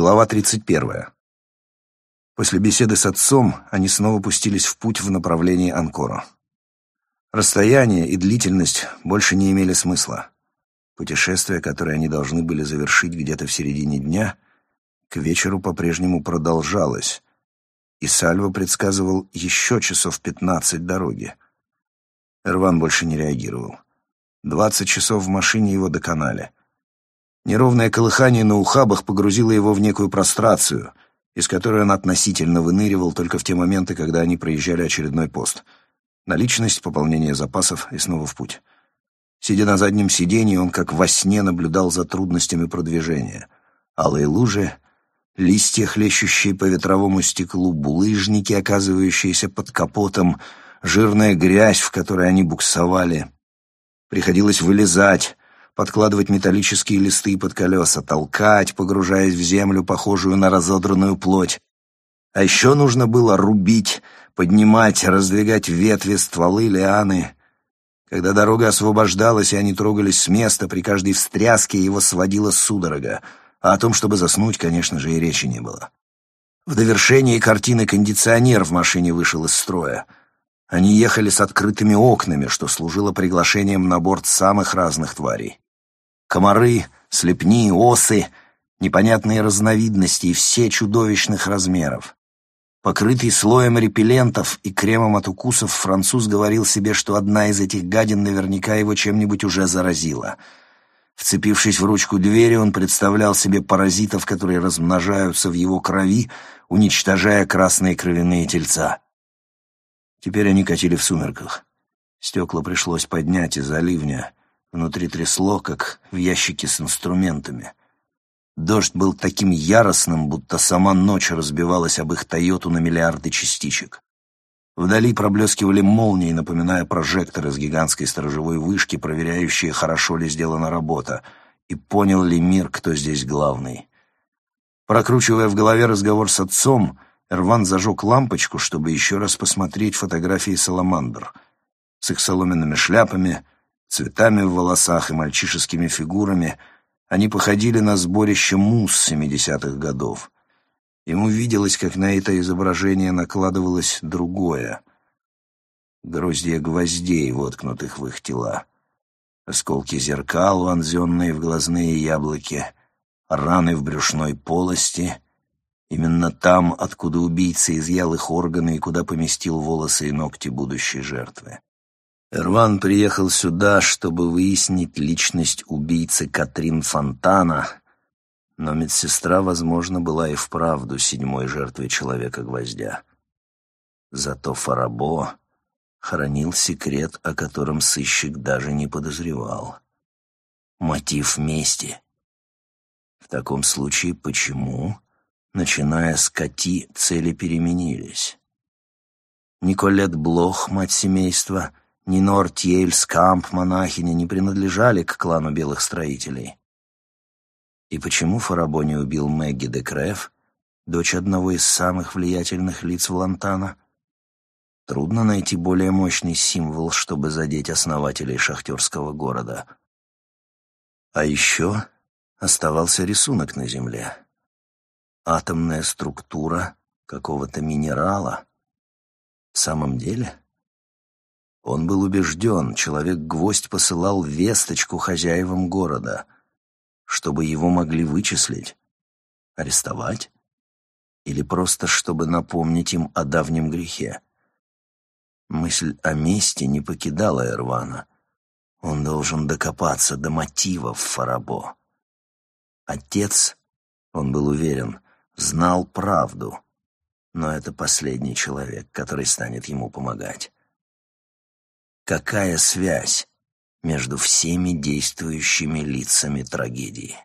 Глава 31. После беседы с отцом они снова пустились в путь в направлении Анкора. Расстояние и длительность больше не имели смысла. Путешествие, которое они должны были завершить где-то в середине дня, к вечеру по-прежнему продолжалось, и Сальво предсказывал еще часов пятнадцать дороги. Эрван больше не реагировал. Двадцать часов в машине его доконали. Неровное колыхание на ухабах погрузило его в некую прострацию, из которой он относительно выныривал только в те моменты, когда они проезжали очередной пост. Наличность, пополнение запасов и снова в путь. Сидя на заднем сиденье, он как во сне наблюдал за трудностями продвижения. Алые лужи, листья, хлещущие по ветровому стеклу, булыжники, оказывающиеся под капотом, жирная грязь, в которой они буксовали. Приходилось вылезать, подкладывать металлические листы под колеса, толкать, погружаясь в землю, похожую на разодранную плоть. А еще нужно было рубить, поднимать, раздвигать ветви, стволы, лианы. Когда дорога освобождалась, и они трогались с места, при каждой встряске его сводила судорога, а о том, чтобы заснуть, конечно же, и речи не было. В довершении картины кондиционер в машине вышел из строя — они ехали с открытыми окнами, что служило приглашением на борт самых разных тварей. Комары, слепни, осы, непонятные разновидности и все чудовищных размеров. Покрытый слоем репеллентов и кремом от укусов, француз говорил себе, что одна из этих гадин наверняка его чем-нибудь уже заразила. Вцепившись в ручку двери, он представлял себе паразитов, которые размножаются в его крови, уничтожая красные кровяные тельца. Теперь они катили в сумерках. Стекла пришлось поднять из-за ливня. Внутри трясло, как в ящике с инструментами. Дождь был таким яростным, будто сама ночь разбивалась об их «Тойоту» на миллиарды частичек. Вдали проблескивали молнии, напоминая прожекторы с гигантской сторожевой вышки, проверяющие, хорошо ли сделана работа, и понял ли мир, кто здесь главный. Прокручивая в голове разговор с отцом, Эрван зажег лампочку, чтобы еще раз посмотреть фотографии саламандр с их соломенными шляпами, цветами в волосах и мальчишескими фигурами. Они походили на сборище мус семидесятых годов. Ему виделось, как на это изображение накладывалось другое. Гроздья гвоздей, воткнутых в их тела. Осколки зеркал, вонзенные в глазные яблоки, раны в брюшной полости — Именно там, откуда убийца изъял их органы и куда поместил волосы и ногти будущей жертвы. Эрван приехал сюда, чтобы выяснить личность убийцы Катрин Фонтана, но медсестра, возможно, была и вправду седьмой жертвой Человека-гвоздя. Зато Фарабо хранил секрет, о котором сыщик даже не подозревал. Мотив мести. В таком случае почему Начиная с Кати, цели переменились. Николет Блох, мать семейства, ни Нортьель Скамп, монахиня, не принадлежали к клану белых строителей. И почему Фарабо не убил Мэгги де Креф, дочь одного из самых влиятельных лиц Влантана? Трудно найти более мощный символ, чтобы задеть основателей шахтерского города. А еще оставался рисунок на земле атомная структура какого-то минерала. В самом деле? Он был убежден, человек-гвоздь посылал весточку хозяевам города, чтобы его могли вычислить, арестовать или просто чтобы напомнить им о давнем грехе. Мысль о мести не покидала Эрвана. Он должен докопаться до мотивов Фарабо. Отец, он был уверен, знал правду, но это последний человек, который станет ему помогать. Какая связь между всеми действующими лицами трагедии?